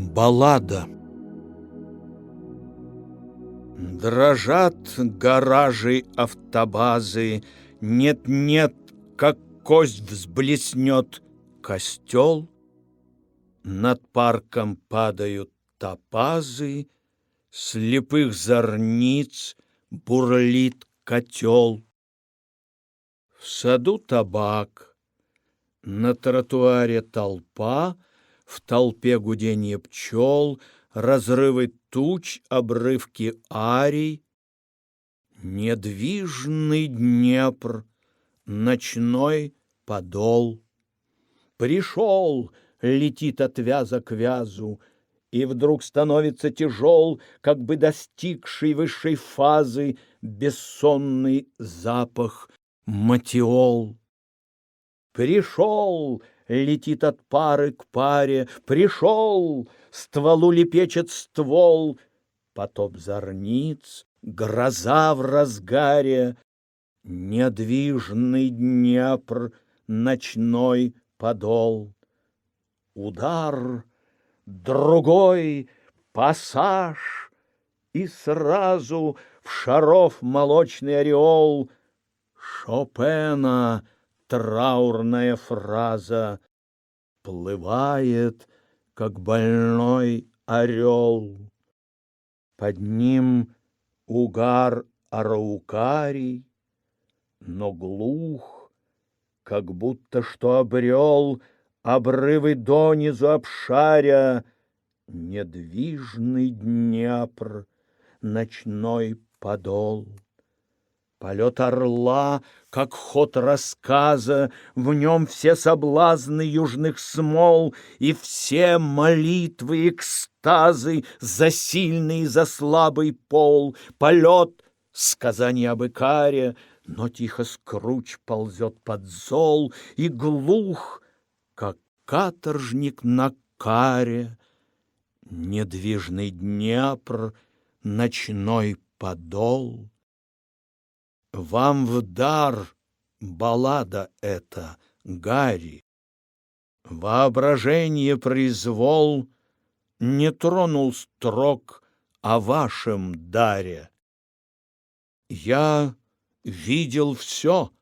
Баллада Дрожат гаражи автобазы, Нет-нет, как кость взблеснет костел, Над парком падают топазы, Слепых зорниц бурлит котел. В саду табак, на тротуаре толпа — в толпе гудение пчел, разрывы туч, обрывки арий. Недвижный Днепр, ночной подол. Пришел, летит от вяза к вязу, И вдруг становится тяжел, Как бы достигший высшей фазы Бессонный запах матиол. Пришел, летит от пары к паре. Пришел, стволу лепечет ствол, потоп зорниц, гроза в разгаре. Недвижный Днепр, ночной подол. Удар, другой, пассаж, и сразу в шаров молочный ореол Шопена — траурная фраза Плывает, как больной орел. Под ним угар араукарий, Но глух, как будто что обрел Обрывы донизу обшаря Недвижный Днепр, ночной подол. Полет орла, как ход рассказа, В нем все соблазны южных смол И все молитвы экстазы За сильный и за слабый пол. Полет — сказание об Икаре, Но тихо скруч ползет под зол И глух, как каторжник на каре. Недвижный Днепр, ночной подол. Вам в дар баллада эта, Гарри. Воображение произвол Не тронул строк о вашем даре. Я видел все,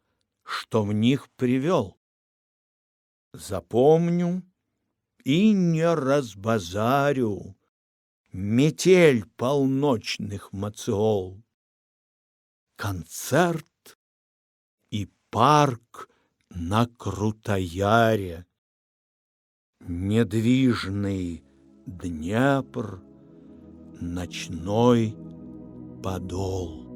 что в них привел. Запомню и не разбазарю Метель полночных мациол концерт и парк на Крутояре. Недвижный Днепр, ночной подол.